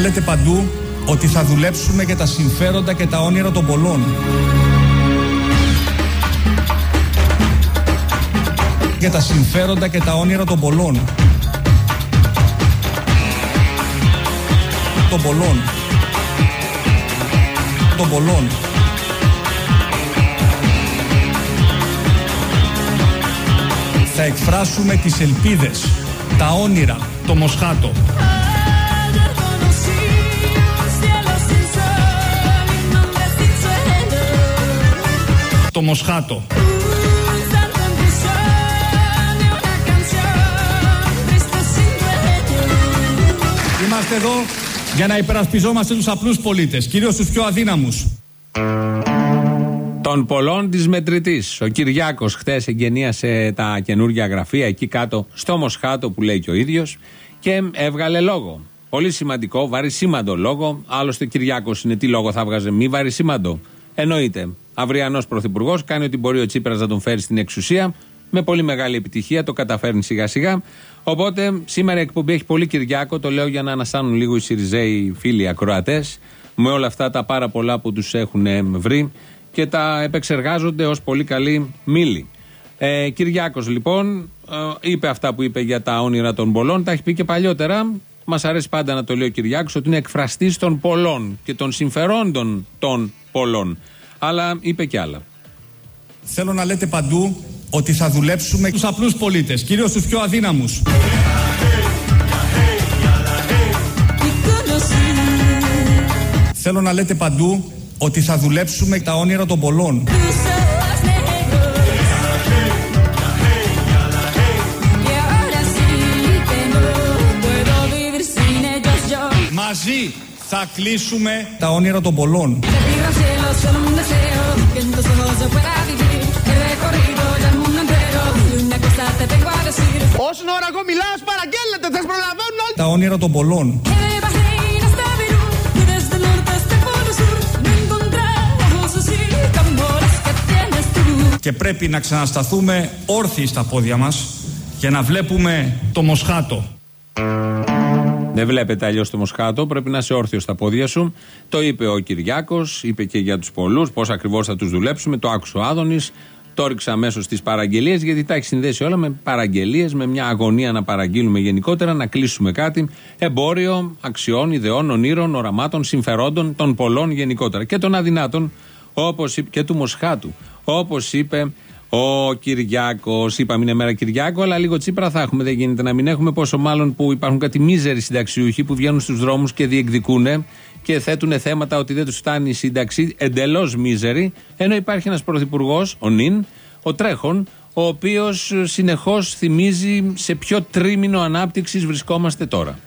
να λέτε παντού ότι θα δουλέψουμε για τα συμφέροντα και τα όνειρα των πολλών. Για τα συμφέροντα και τα όνειρα των πολλών. Των πολλών. Των πολλών. Θα εκφράσουμε τις ελπίδες, τα όνειρα, το μοσχάτο. Το μοσχάτο. Είμαστε εδώ για να υπερασπιζόμαστε τους απλούς πολίτες, κυρίως τους πιο αδύναμους. Των πολλών της μετρητής. Ο Κυριάκος χθες εγγενίασε τα καινούργια γραφεία εκεί κάτω στο Μοσχάτο που λέει και ο ίδιος και έβγαλε λόγο. Πολύ σημαντικό, βαρισίμαντο λόγο. Άλλωστε, Κυριάκος είναι τι λόγο θα βγάζε, μη βαρισίμαντο. Εννοείται. Αυριανός πρωθυπουργός κάνει ότι μπορεί ο Τσίπρας να τον φέρει στην εξουσία. Με πολύ μεγάλη επιτυχία το καταφέρνει σιγά σιγά. Οπότε σήμερα η εκπομπή έχει πολύ Κυριάκο. Το λέω για να ανασάνουν λίγο οι Σιριζέοι φίλοι ακροατές με όλα αυτά τα πάρα πολλά που τους έχουν βρει και τα επεξεργάζονται ως πολύ καλή μήλη. Ε, Κυριάκος λοιπόν ε, είπε αυτά που είπε για τα όνειρα των πολλών, τα έχει πει και παλιότερα. Μας αρέσει πάντα να το λέει ο Κυριάκος ότι είναι εκφραστής των πολλών και των συμφερόντων των πολλών. Αλλά είπε και άλλα. Θέλω να λέτε παντού ότι θα δουλέψουμε τους απλούς πολίτες, κυρίως τους πιο αδύναμους. Θέλω να λέτε παντού ότι θα δουλέψουμε τα όνειρα των πολλών. Μαζί θα κλείσουμε τα όνειρα των πολλών. Όσον ώρα εγώ μιλάω, παραγγέλλετε, θα προλαβαίνουν όλοι. Τα όνειρα των πολλών. Και πρέπει να ξανασταθούμε όρθιοι στα πόδια μας για να βλέπουμε το Μοσχάτο. Δεν βλέπετε αλλιώς το Μοσχάτο, πρέπει να είσαι όρθιος στα πόδια σου. Το είπε ο Κυριάκος, είπε και για τους πολλούς, πώς ακριβώς θα τους δουλέψουμε. Το άκουσε ο Άδωνης, το έριξε αμέσως στις παραγγελίες, γιατί τα έχει συνδέσει όλα με παραγγελίες, με μια αγωνία να παραγγείλουμε γενικότερα, να κλείσουμε κάτι. Εμπόριο αξιών, ιδεών, ονείρων, οραμάτων, συμφερόντων των πολλών γενικότερα. Και των αδυνάτων, όπως και του Μοσχάτου. Όπως είπε ο Κυριάκος. Είπαμε είναι μέρα Κυριάκο, αλλά λίγο τσίπρα θα έχουμε. Δεν γίνεται να μην έχουμε. Πόσο μάλλον που υπάρχουν κάτι μίζεροι συνταξιούχοι που βγαίνουν στους δρόμους και διεκδικούν και θέτουν θέματα ότι δεν τους φτάνει η σύνταξη. Εντελώς μίζεροι. Ενώ υπάρχει ένας πρωθυπουργός, ο Νιν, ο Τρέχον, ο οποίος συνεχώς θυμίζει σε ποιο τρίμηνο ανάπτυξης βρισκόμαστε τώρα.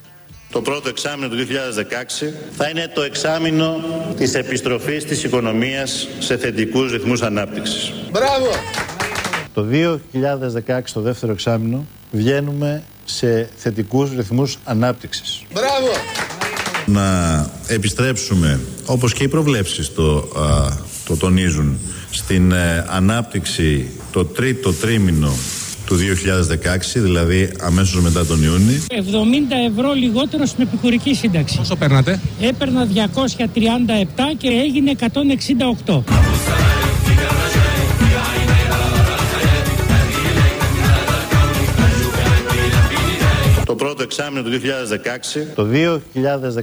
Το πρώτο εξάμεινο του 2016 θα είναι το εξάμεινο της επιστροφής της οικονομίας σε θετικούς ρυθμούς ανάπτυξης. Μπράβο! Το 2016 το δεύτερο εξάμεινο βγαίνουμε σε θετικούς ρυθμούς ανάπτυξης. Μπράβο! Να επιστρέψουμε, όπως και οι προβλέψεις το, το τονίζουν, στην ε, ανάπτυξη το τρίτο τρίμηνο του 2016, δηλαδή αμέσως μετά τον Ιούνιο. 70 ευρώ λιγότερο στην επικουρική σύνταξη. Πόσο παίρνατε; Έπαιρνα 237 και έγινε 168. Το πρώτο εξάμεινο του 2016. Το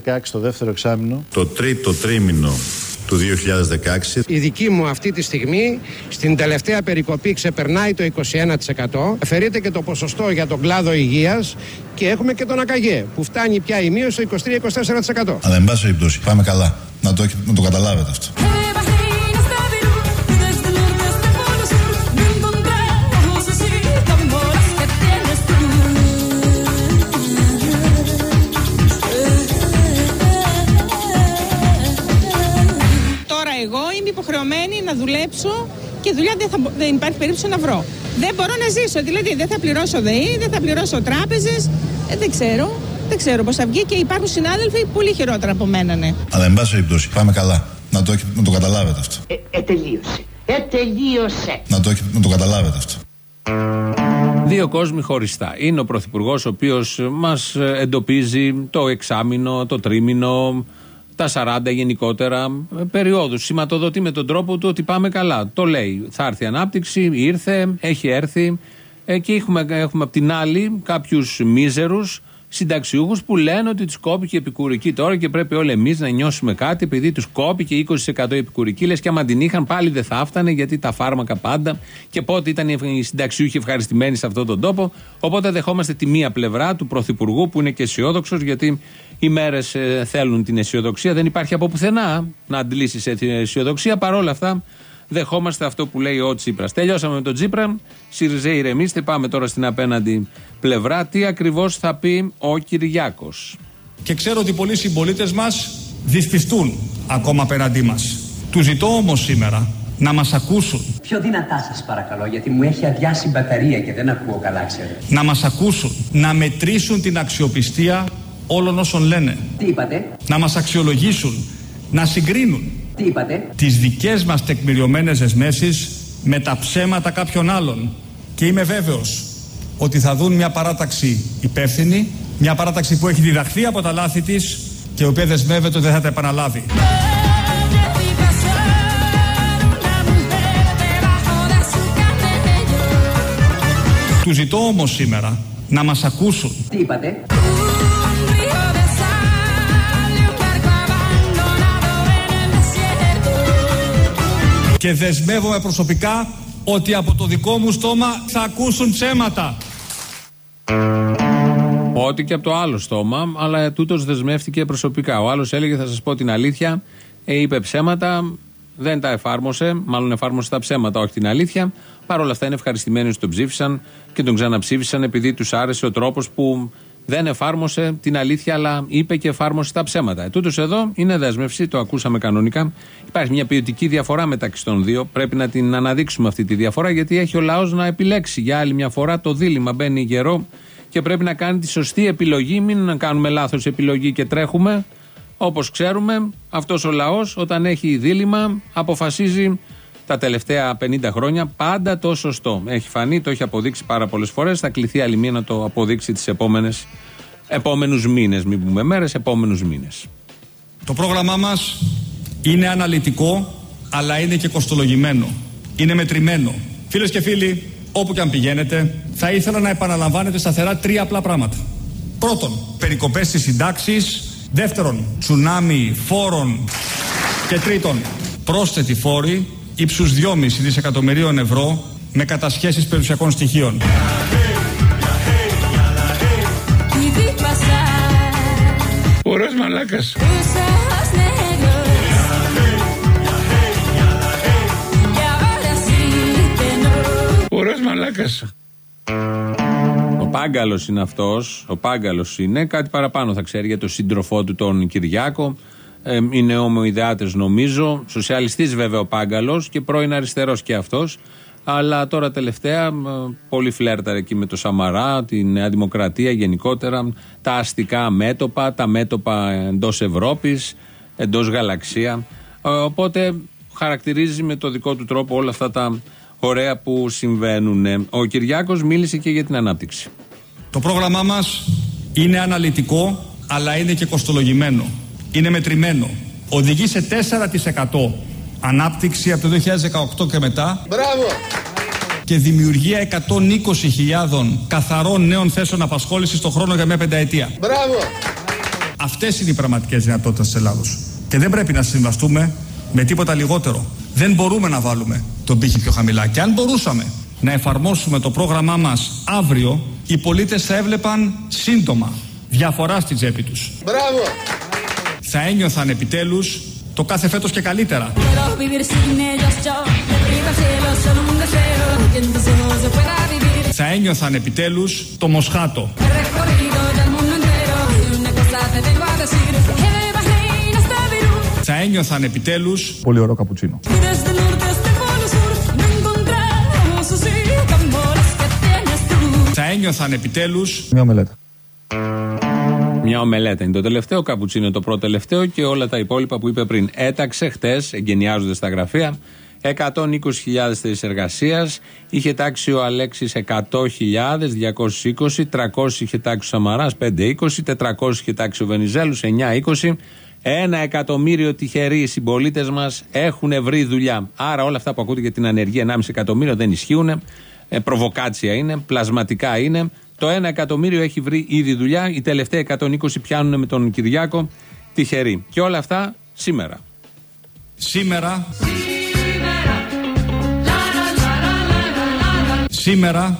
2016 το δεύτερο εξάμεινο. Το τρίτο τρίμηνο του 2016. Η δική μου αυτή τη στιγμή στην τελευταία περικοπή ξεπερνάει το 21%. Αφαιρείται και το ποσοστό για τον κλάδο υγείας και έχουμε και τον ΑΚΑΓΕ που φτάνει πια η μείωση στο 23-24%. Αλλά εν πάση περιπτώσει πάμε καλά. Να το, να το καταλάβετε αυτό. Να δουλέψω και δουλειά δεν, θα, μπο- δεν υπάρχει περίπτωση να βρω. Δεν μπορώ να ζήσω, δηλαδή δεν θα πληρώσω ΔΕΗ, δεν θα πληρώσω τράπεζες, ε, δεν ξέρω. Δεν ξέρω πώς θα βγει και υπάρχουν συνάδελφοι πολύ χειρότερα από μένα, ναι. Αλλά εν πάση περιπτώσει πάμε καλά. Να το, να το καταλάβετε αυτό. Ε, ε, τελείωσε. Ε, τελείωσε. Να το, να το καταλάβετε αυτό. Δύο κόσμοι χωριστά. Είναι ο Πρωθυπουργός, ο οποίος μας εντοπίζει το εξάμεινο, το τρίμηνο, τα 40 γενικότερα περιόδους. Σηματοδοτεί με τον τρόπο του ότι πάμε καλά. Το λέει. Θα έρθει ανάπτυξη, ήρθε, έχει έρθει. Ε, και έχουμε, έχουμε απ' την άλλη κάποιους μίζερους συνταξιούχους που λένε ότι τους κόπηκε η επικουρική τώρα και πρέπει όλοι εμείς να νιώσουμε κάτι επειδή τους κόπηκε 20% η επικουρική. Λες και άμα την είχαν πάλι δεν θα έφτανε γιατί τα φάρμακα πάντα και πότε ήταν οι συνταξιούχοι ευχαριστημένοι σε αυτόν τον τόπο. Οπότε δεχόμαστε τη μία πλευρά του Πρωθυπουργού που είναι και αισιόδοξος γιατί οι μέρες ε, θέλουν την αισιοδοξία. Δεν υπάρχει από πουθενά να αντλήσεις την αισιοδοξία. Παρόλα αυτά δεχόμαστε αυτό που λέει ο Τσίπρας. Τελειώσαμε με τον Τσίπρα. Σιριζέ, ηρεμήστε. Πάμε τώρα στην απέναντι πλευρά. Τι ακριβώς θα πει ο Κυριάκος; Και ξέρω ότι πολλοί συμπολίτες μας δυσπιστούν ακόμα απέναντί μας. Του ζητώ όμως σήμερα να μας ακούσουν. Πιο δυνατά σας παρακαλώ γιατί μου έχει αδειάσει η μπαταρία και δεν ακούω καλά ξέρετε. Να μας ακούσουν, να μετρήσουν την αξιοπιστία όλων όσων λένε. Τι είπατε; Να μας αξιολογήσουν, να συγκρίνουν τι είπατε; Τις δικές μας τεκμηριωμένες δεσμεύσεις με τα ψέματα κάποιων άλλων. Και είμαι βέβαιος ότι θα δουν μια παράταξη υπεύθυνη, μια παράταξη που έχει διδαχθεί από τα λάθη της και η οποία δεσμεύεται ότι δεν θα τα επαναλάβει. Του ζητώ όμως σήμερα να μας ακούσουν. Τι είπατε; Και δεσμεύομαι προσωπικά ότι από το δικό μου στόμα θα ακούσουν ψέματα. Ό,τι και από το άλλο στόμα, αλλά τούτος δεσμεύτηκε προσωπικά. Ο άλλος έλεγε: Θα σας πω την αλήθεια, ε, είπε ψέματα, δεν τα εφάρμοσε, μάλλον εφάρμοσε τα ψέματα, όχι την αλήθεια. Παρ' όλα αυτά είναι ευχαριστημένοι ότι τον ψήφισαν και τον ξαναψήφισαν επειδή τους άρεσε ο τρόπος που δεν εφάρμοσε την αλήθεια, αλλά είπε και εφάρμοσε τα ψέματα. Ε, τούτος εδώ είναι δέσμευση, το ακούσαμε κανονικά. Υπάρχει μια ποιοτική διαφορά μεταξύ των δύο. Πρέπει να την αναδείξουμε αυτή τη διαφορά, γιατί έχει ο λαός να επιλέξει για άλλη μια φορά το δίλημα. Μπαίνει γερό και πρέπει να κάνει τη σωστή επιλογή. Μην κάνουμε λάθος επιλογή και τρέχουμε. Όπως ξέρουμε, αυτός ο λαός, όταν έχει δίλημα, αποφασίζει τα τελευταία 50 χρόνια πάντα το σωστό. Έχει φανεί, το έχει αποδείξει πάρα πολλές φορές. Θα κληθεί άλλη μία να το αποδείξει τις επόμενες επόμενους μήνες. Μην πούμε μέρες, επόμενους μήνες. Το πρόγραμμά μας είναι αναλυτικό, αλλά είναι και κοστολογημένο. Είναι μετρημένο. Φίλες και φίλοι, όπου και αν πηγαίνετε, θα ήθελα να επαναλαμβάνετε σταθερά τρία απλά πράγματα. Πρώτον, περικοπές στις συντάξεις. Δεύτερον, τσουνάμι φόρων. Και τρίτον, πρόσθετη φόρη ύψους 2,5 δισεκατομμυρίων ευρώ με κατασχέσεις περιουσιακών στοιχείων. Ωραίος μαλάκας. Ωραίος μαλάκας. Ο Πάγκαλος είναι αυτός. Ο Πάγκαλος είναι. Κάτι παραπάνω θα ξέρει για τον σύντροφό του τον Κυριάκο. Ε, είναι ομοειδεάτε νομίζω. Σοσιαλιστής βέβαια ο Πάγκαλος και πρώην αριστερός και αυτός. Αλλά τώρα τελευταία πολύ φλέρταρε εκεί με το Σαμαρά, τη Νέα Δημοκρατία γενικότερα, τα αστικά μέτωπα, τα μέτωπα εντός Ευρώπης, εντός γαλαξία. Ε, οπότε χαρακτηρίζει με το δικό του τρόπο όλα αυτά τα ωραία που συμβαίνουν. Ο Κυριάκος μίλησε και για την ανάπτυξη. Το πρόγραμμά μας είναι αναλυτικό, αλλά είναι και κοστολογημένο είναι μετρημένο. Οδηγεί σε 4% ανάπτυξη από το 2018 και μετά. Μπράβο! Και δημιουργία 120.000 καθαρών νέων θέσεων απασχόλησης το χρόνο για μια πενταετία. Μπράβο! Αυτές είναι οι πραγματικές δυνατότητες της Ελλάδος. Και δεν πρέπει να συμβαστούμε με τίποτα λιγότερο. Δεν μπορούμε να βάλουμε τον πύχη πιο χαμηλά. Και αν μπορούσαμε να εφαρμόσουμε το πρόγραμμά μας αύριο, οι πολίτες θα έβλεπαν σύντομα διαφορά στη τσέπη τους. Μπράβο! Θα ένιωθαν επιτέλους το κάθε φέτος και καλύτερα. Θα ένιωθαν επιτέλους το Μοσχάτο. Θα ένιωθαν επιτέλους Πολύ ωραίο καπουτσίνο. Θα ένιωθαν επιτέλους Μια μελέτα. Μια ομελέτα είναι το τελευταίο, καπουτσίνο το πρώτο τελευταίο και όλα τα υπόλοιπα που είπε πριν. Έταξε χτες, εγκαινιάζονται στα γραφεία, 120.000 θέσεις εργασίας. Είχε τάξει ο Αλέξης 100.000, 220, 300 είχε τάξει ο Σαμαράς, 520, 400 είχε τάξει ο Βενιζέλους, 920. Ένα εκατομμύριο τυχεροί συμπολίτες μας έχουν βρει δουλειά. Άρα όλα αυτά που ακούτε για την ανεργία 1,5 εκατομμύριο δεν ισχύουν. Ε, προβοκάτσια είναι, πλασματικά είναι. Το ένα εκατομμύριο έχει βρει ήδη δουλειά. Οι τελευταίοι 120 πιάνουν με τον Κυριάκο τυχεροί. Και όλα αυτά σήμερα. Σήμερα. Σήμερα.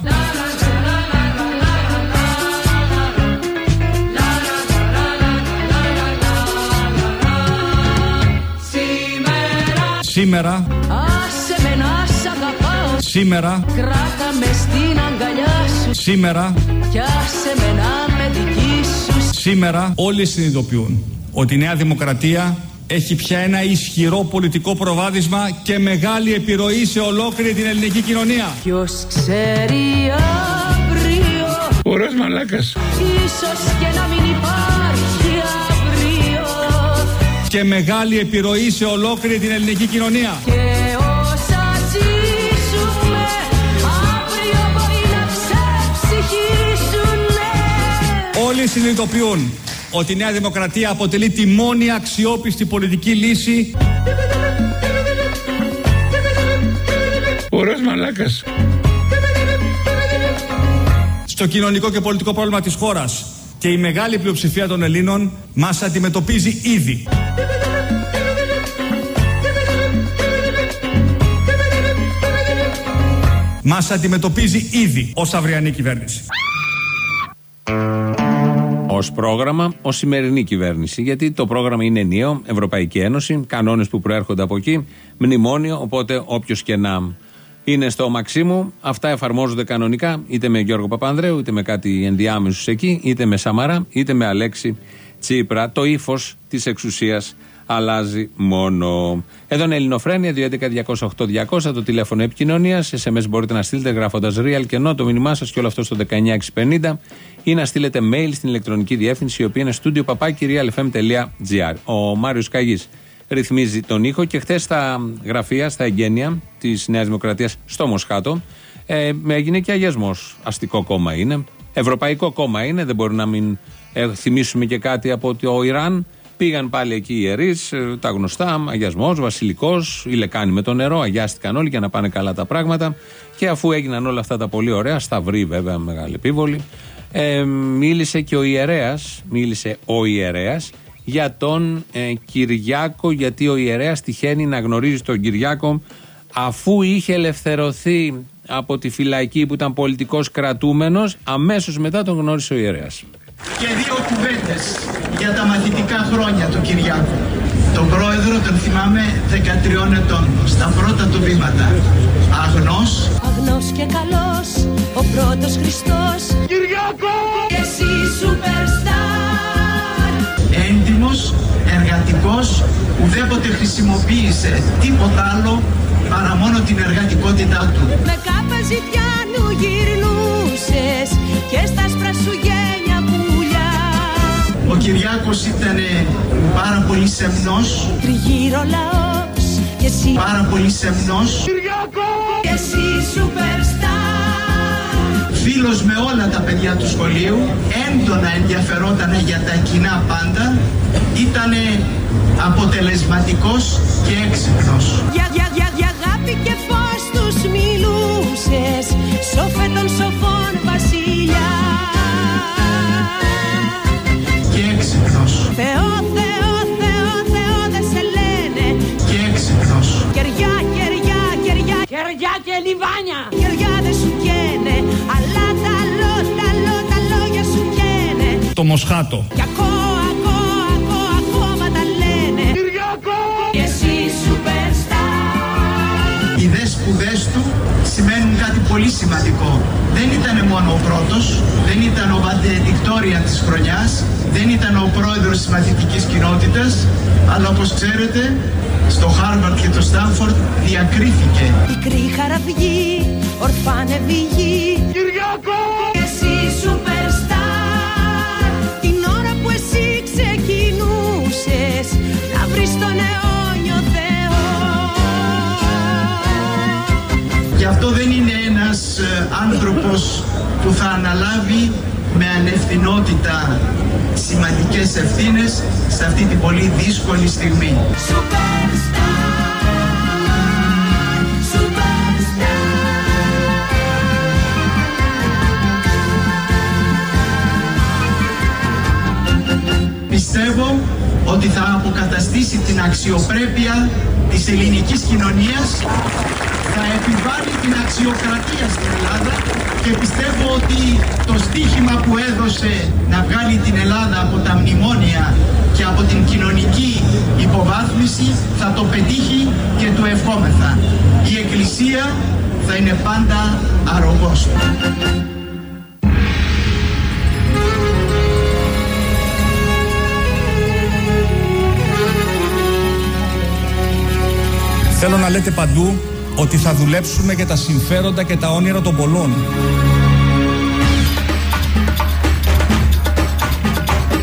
Σήμερα. Άσε με να σ' αγαπάω Σήμερα. Κράτα με στην αγκαλιά σου Σήμερα. Κι άσε με να με δική σου Σήμερα όλοι συνειδητοποιούν ότι η Νέα Δημοκρατία έχει πια ένα ισχυρό πολιτικό προβάδισμα και μεγάλη επιρροή σε ολόκληρη την ελληνική κοινωνία. Ποιος ξέρει αύριο; Ωραίος μαλάκας. Ίσως και να μην υπάρχει αύριο Και μεγάλη επιρροή σε ολόκληρη την ελληνική κοινωνία. Και Όλοι συνειδητοποιούν ότι η Νέα Δημοκρατία αποτελεί τη μόνη αξιόπιστη πολιτική λύση Ωραίος μαλάκας. στο κοινωνικό και πολιτικό πρόβλημα της χώρας. Και η μεγάλη πλειοψηφία των Ελλήνων μας αντιμετωπίζει ήδη. Μας αντιμετωπίζει ήδη ως αυριανή κυβέρνηση. Ω πρόγραμμα, ως σημερινή κυβέρνηση. Γιατί το πρόγραμμα είναι ενιαίο, Ευρωπαϊκή Ένωση, κανόνες που προέρχονται από εκεί, μνημόνιο. Οπότε όποιος και να είναι στο Μαξίμου, αυτά εφαρμόζονται κανονικά, είτε με Γιώργο Παπανδρέου, είτε με κάτι ενδιάμεσους εκεί, είτε με Σαμαρά, είτε με Αλέξη Τσίπρα. Το ύφος της εξουσίας αλλάζει μόνο. Εδώ είναι Ελληνοφρένια, 211-208-200, το τηλέφωνο επικοινωνίας. SMS μπορείτε να στείλετε γράφοντας real και ενώ το μήνυμά σας και όλο αυτό στο 19650 ή να στείλετε mail στην ηλεκτρονική διεύθυνση η οποία είναι studio papakirialfm.gr. Ο Μάριος Καγής ρυθμίζει τον ήχο και χθες στα γραφεία, στα εγγένεια της Νέας Δημοκρατίας στο Μοσχάτο ε, έγινε και αγιασμός. Αστικό κόμμα είναι. Ευρωπαϊκό κόμμα είναι, δεν μπορεί να μην ε, θυμίσουμε και κάτι από το Ιράν. Πήγαν πάλι εκεί οι ιερείς, ε, τα γνωστά, αγιασμό, βασιλικός, η λεκάνη με το νερό, αγιάστηκαν όλοι για να πάνε καλά τα πράγματα. Και αφού έγιναν όλα αυτά τα πολύ ωραία, σταυρή βέβαια, μεγάλη επίβολη, ε, μίλησε και ο ιερέας, μίλησε ο ιερέας για τον ε, Κυριάκο, γιατί ο ιερέας τυχαίνει να γνωρίζει τον Κυριάκο αφού είχε ελευθερωθεί από τη φυλακή που ήταν πολιτικός κρατούμενος, αμέσως μετά τον γνώρισε ο ιερέας. Και δύο κουβέντες για τα μαθητικά χρόνια του Κυριάκου. Τον πρόεδρο τον θυμάμαι 13 ετών, στα πρώτα του βήματα. Αγνός, Αγνός και καλός Ο πρώτος Χριστός Κυριάκο! Και εσύ superstar έντιμος, εργατικός, ουδέποτε χρησιμοποίησε τίποτα άλλο παρά μόνο την εργατικότητά του. Με κάπα ζητιάνου γυρνούσες Και στα άσπρα Κυριάκος ήταν πάρα πολύ σεμνός, Τριγύρω λαός Και εσύ πάρα πολύ σεμνός, Και εσύ superstar. Φίλος με όλα τα παιδιά του σχολείου, έντονα ενδιαφερόταν για τα κοινά πάντα, ήταν αποτελεσματικός και έξυπνος. Για, για, για, για αγάπη και φως τους μιλούσες Σοφέ των σοφών και λιβάνια Κεριά δεν σου καίνε Αλλά τα λό, τα λό, τα λόγια σου καίνε. Το Μοσχάτο. Κι ακούω, ακούω, ακούω, ακόμα τα λένε. Κυριάκο Και εσύ superstar. Οι δε σπουδές του σημαίνουν κάτι πολύ σημαντικό. Δεν ήταν μόνο ο πρώτος, δεν ήταν ο βαντεδικτόρια της χρονιάς, δεν ήταν ο πρόεδρος της μαθητικής κοινότητας, αλλά όπως ξέρετε, στο Χάρβαρτ και το Στάνφορντ διακρίθηκε. Πικρή χαραυγή, ορφάνευη γη Κυριάκο! Και εσύ superstar. Την ώρα που εσύ ξεκινούσες Να βρεις τον αιώνιο Θεό. Αυτό δεν είναι ένας ε, άνθρωπος που θα αναλάβει με ανευθυνότητα σημαντικές ευθύνες σε αυτή την πολύ δύσκολη στιγμή. Πιστεύω ότι θα αποκαταστήσει την αξιοπρέπεια της ελληνικής κοινωνίας, θα επιβάλλει την αξιοκρατία στην Ελλάδα και πιστεύω ότι το στίχημα που έδωσε να βγάλει την Ελλάδα από τα μνημόνια και από την κοινωνική υποβάθμιση θα το πετύχει και του ευχόμεθα. Η Εκκλησία θα είναι πάντα αρρωγός. Θέλω να λέτε παντού ότι θα δουλέψουμε για τα συμφέροντα και τα όνειρα των πολλών.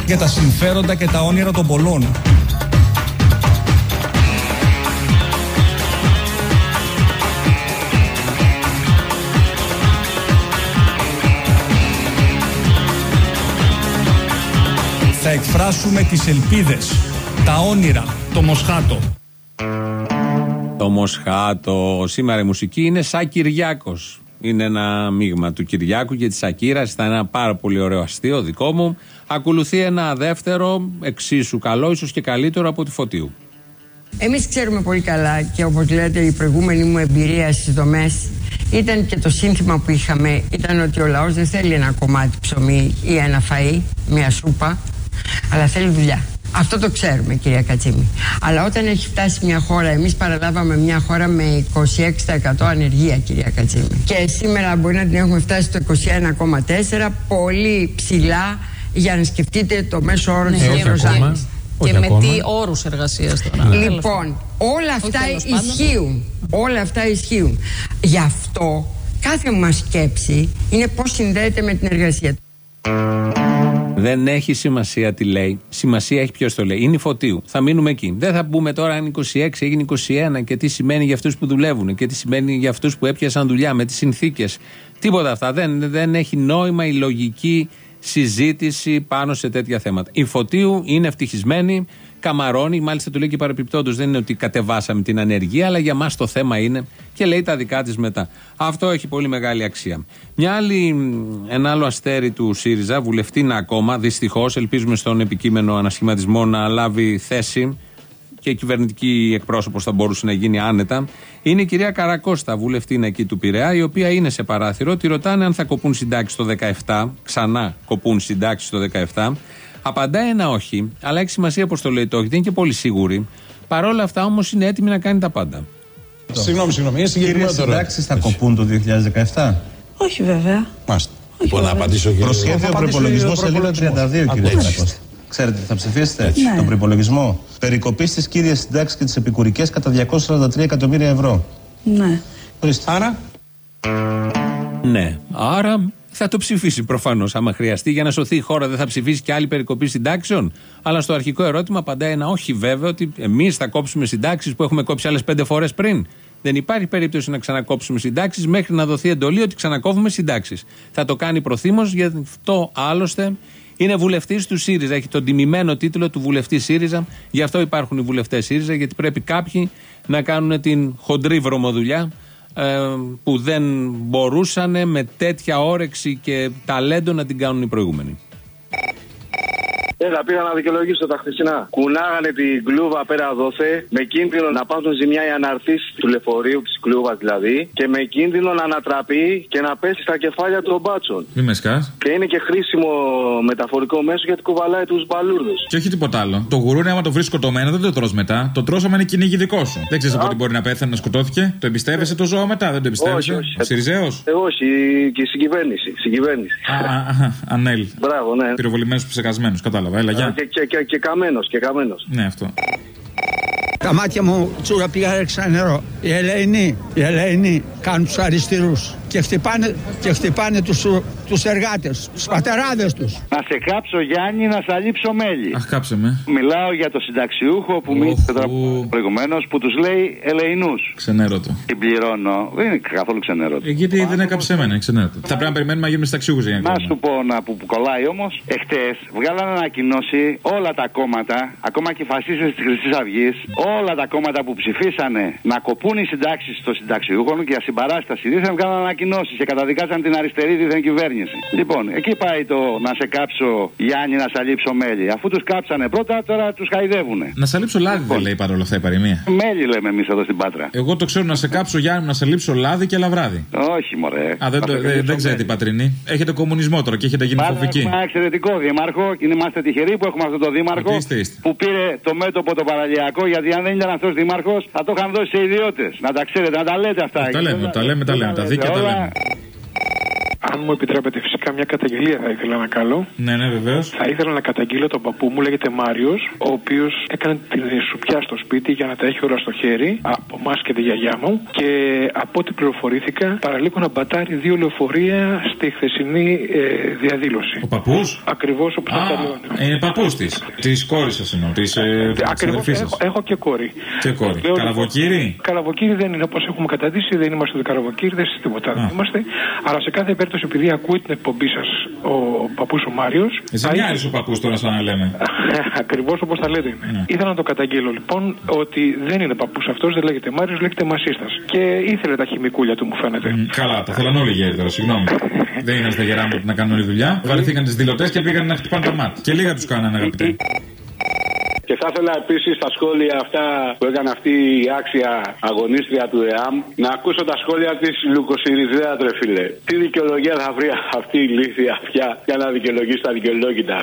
Για τα συμφέροντα και τα όνειρα των πολλών. Θα εκφράσουμε τις ελπίδες, τα όνειρα, το μοσχάτο. Το Μοσχάτο. Σήμερα η μουσική είναι σαν Κυριάκος. Είναι ένα μείγμα του Κυριάκου και της Ακύρας. Ήταν ένα πάρα πολύ ωραίο αστείο δικό μου. Ακολουθεί ένα δεύτερο, εξίσου καλό, ίσως και καλύτερο από τη Φωτίου. Εμείς ξέρουμε πολύ καλά και όπως λέτε η προηγούμενη μου εμπειρία στις δομές ήταν και το σύνθημα που είχαμε ήταν ότι ο λαός δεν θέλει ένα κομμάτι ψωμί ή ένα φαΐ, μια σούπα, αλλά θέλει δουλειά. Αυτό το ξέρουμε κυρία Κατσίμη. Αλλά όταν έχει φτάσει μια χώρα, εμείς παραλάβαμε μια χώρα με 26% ανεργία κυρία Κατσίμη. Και σήμερα μπορεί να την έχουμε φτάσει στο 21,4% πολύ ψηλά για να σκεφτείτε το μέσο όρο της Ευρωζώνης. Και με τι όρους εργασίας τώρα. Λοιπόν, όλα αυτά ισχύουν. Όλα αυτά ισχύουν. Γι' αυτό κάθε μας σκέψη είναι πώς συνδέεται με την εργασία. Δεν έχει σημασία τι λέει. Σημασία έχει ποιος το λέει. Είναι η φωτίου. Θα μείνουμε εκεί. Δεν θα μπούμε τώρα αν 26 έγινε 21 και τι σημαίνει για αυτούς που δουλεύουν και τι σημαίνει για αυτούς που έπιασαν δουλειά με τις συνθήκες. Τίποτα αυτά. Δεν, δεν έχει νόημα η λογική συζήτηση πάνω σε τέτοια θέματα. Η φωτίου είναι ευτυχισμένη, καμαρώνει, μάλιστα το λέει και παρεπιπτόντως. Δεν είναι ότι κατεβάσαμε την ανεργία, αλλά για μας το θέμα είναι και λέει τα δικά της μετά. Αυτό έχει πολύ μεγάλη αξία. Μια άλλη, ένα άλλο αστέρι του ΣΥΡΙΖΑ, βουλευτήνα ακόμα, δυστυχώς, ελπίζουμε στον επικείμενο ανασχηματισμό να λάβει θέση και κυβερνητική εκπρόσωπος θα μπορούσε να γίνει άνετα. Είναι η κυρία Καρακώστα, βουλευτήνα εκεί του Πειραιά, η οποία είναι σε παράθυρο. Τη ρωτάνε αν θα κοπούν συντάξεις το 17. Ξανά κοπούν συντάξεις το 17. Απαντάει ένα όχι, αλλά έχει σημασία πώ το λέει το όχι. Δεν είναι και πολύ σίγουρη. Παρ' όλα αυτά όμως είναι έτοιμη να κάνει τα πάντα. Συγγνώμη, συγγνώμη. Είναι συγκεκριμένο Κύριε συντάξει θα κοπούν το 2017. Όχι βέβαια. Μάστε. Λοιπόν, να απαντήσω κύριε. Προσχέδιο προπολογισμός σελίδα 32, κύριε Καρακώστα. Ξέρετε τι θα ψηφίσετε, Ναι. τον προπολογισμό. Περικοπής στι κύριες συντάξει και τι επικουρικές κατά 243 εκατομμύρια ευρώ. Ναι. Ορίστε. Άρα; Ναι. Άρα θα το ψηφίσει προφανώς. Άμα χρειαστεί για να σωθεί η χώρα, δεν θα ψηφίσει και άλλη περικοπή συντάξεων. Αλλά στο αρχικό ερώτημα απαντάει ένα όχι βέβαιο ότι εμείς θα κόψουμε συντάξεις που έχουμε κόψει άλλες πέντε φορές πριν. Δεν υπάρχει περίπτωση να ξανακόψουμε συντάξεις μέχρι να δοθεί εντολή ότι ξανακόβουμε συντάξεις. Θα το κάνει προθύμως, γιατί αυτό άλλωστε είναι βουλευτής του ΣΥΡΙΖΑ. Έχει τον τιμημένο τίτλο του βουλευτή ΣΥΡΙΖΑ. Γι' αυτό υπάρχουν οι βουλευτές ΣΥΡΙΖΑ, γιατί πρέπει κάποιοι να κάνουν την χοντρή βρωμοδουλειά ε, που δεν μπορούσαν με τέτοια όρεξη και ταλέντο να την κάνουν οι προηγούμενοι. Έλα, πήγα να δικαιολογήσω τα χθεσινά. Κουνάγανε την κλούβα πέρα δόθε με κίνδυνο να πάθουν ζημιά οι αναρτήσεις του λεωφορείου, της κλούβας δηλαδή, και με κίνδυνο να ανατραπεί και να πέσει στα κεφάλια των μπάτσων. Μη με σκάς. Και είναι και χρήσιμο μεταφορικό μέσο γιατί κουβαλάει τους μπαλούρδου. Και όχι τίποτα άλλο. Το γουρούνι, άμα το βρεις σκοτωμένο, δεν το τρως μετά. Το τρώσαμε είναι κυνήγι δικό σου. Δεν ξέρεις από τι μπορεί να πέθανε να σκοτώθηκε. Το εμπιστεύεσαι το ζώο μετά, δεν το εμπιστεύεσαι; Όχι, όχι. Ο Σιριζέος; Ε, όχι, και η συγκυβέρνηση. συγκυβέρνηση. Ανέλ. Μπράβο, ναι. Πυροβολημένου ψεκασμένου, κατάλαβα. Έλα, γεια. Και, και, και, και καμένος, και καμένος. Ναι, αυτό. Τα μάτια μου τσούρα πήγα ρίξα νερό. Οι Ελεηνοί, οι Ελεηνοί κάνουν τους αριστερούς και χτυπάνε, και χτυπάνε τους, τους εργάτες, τους πατεράδες τους. Να σε κάψω Γιάννη, να σε αλείψω μέλι. Αχ, κάψε με. Μιλάω για το συνταξιούχο που μίλησε τώρα προηγουμένως που τους λέει Ελεηνούς. Ξενέρωτο. Την πληρώνω. Δεν είναι καθόλου ξενέρωτο. Ε, γιατί δεν έκαψε εμένα, είναι ξενέρωτο. Θα πρέπει να περιμένουμε να γίνουμε συνταξιούχου για να Να σου πω να που, που κολλάει όμως. Εχθές βγάλανε ανακοινώσει όλα τα κόμματα, ακόμα και οι φασίστες της Χρυσής Αυγής, όλα τα κόμματα που ψηφίσανε να κοπούν οι συντάξεις των συνταξιούχων και για συμπαράσταση δίθεν βγάλανε ανακοινώσεις και καταδικάσαν την αριστερή δίθεν κυβέρνηση. Λοιπόν, εκεί πάει το να σε κάψω Γιάννη, να σε αλείψω μέλι. Αφού τους κάψανε πρώτα, τώρα τους χαϊδεύουνε. Να σε λείψω λάδι δεν λέει παρόλα αυτά η παροιμία. Μέλι λέμε εμείς εδώ στην Πάτρα. Εγώ το ξέρω να σε κάψω Γιάννη, να σε λείψω λάδι και λαβράδι. Όχι, μωρέ. Α, δεν, το- δεν, δεν ξέρετε την πατρινή. Έχετε κομμουνισμό τώρα και έχετε γίνει Πάντα φοβικοί. έχουμε ένα εξαιρετικό δήμαρχο και είμαστε τυχεροί που έχουμε αυτόν τον δήμαρχο Είστε, είστε. που πήρε το μέτωπο το παραλιακό γιατί αν δεν ήταν αυτός δήμαρχος θα το είχαν δώσει σε ιδιώτες. Να τα ξέρετε, να τα λέτε αυτά. Τα λέμε, τα λέμε, τα λέμε. Τα δίκαια τα Όλα. Λέμε. Αν μου επιτρέπετε, φυσικά μια καταγγελία θα ήθελα να κάνω. Ναι, ναι, βεβαίως. Θα ήθελα να καταγγείλω τον παππού μου, λέγεται Μάριος, ο οποίος έκανε την σουπιά στο σπίτι για να τα έχει όλα στο χέρι από εμάς και τη γιαγιά μου. Και από ό,τι πληροφορήθηκα, παραλείπω να μπατάρει δύο λεωφορεία στη χθεσινή ε, διαδήλωση. Ο παππούς; Ακριβώς όπω Α, είναι παππούς της. Της κόρης σας εννοώ. Της Ακριβώς αδερφή έχω, σας. έχω και κόρη. Και κόρη. Λέω, Καλαβοκύρι; Καλαβοκύρι δεν είναι όπως έχουμε καταδείξει, δεν είμαστε ούτε καλαβοκύρι, δεν είμαστε τίποτα. Δεν είμαστε. Αλλά σε κάθε περίπτωση, επειδή ακούει την εκπομπή σας ο παππούς ο Μάριος. Ζημιάρη ο παππούς τώρα, σαν να λέμε. Ακριβώς όπως τα λέτε είναι. Ναι. Ήθελα να το καταγγείλω λοιπόν ότι δεν είναι παππούς αυτός, δεν λέγεται Μάριος, λέγεται Μασίστας. Και ήθελε τα χημικούλια του, μου φαίνεται. Καλά, τα θέλαν όλοι οι γέροι τώρα, συγγνώμη. Δεν ήταν στα γερά μου να κάνουν όλη δουλειά. Βαρεθήκαν τις δηλωτές και πήγαν να χτυπάνε τα μάτια. Και λίγα τους κάνανε, αγαπητέ. Και θα ήθελα επίσης στα σχόλια αυτά που έκανε αυτή η άξια αγωνίστρια του ΕΑΜ να ακούσω τα σχόλια της Λουκοσυριζέας, τρε φίλε. Τι δικαιολογία θα βρει αυτή η λύθια πια για να δικαιολογήσει τα δικαιολόγητα.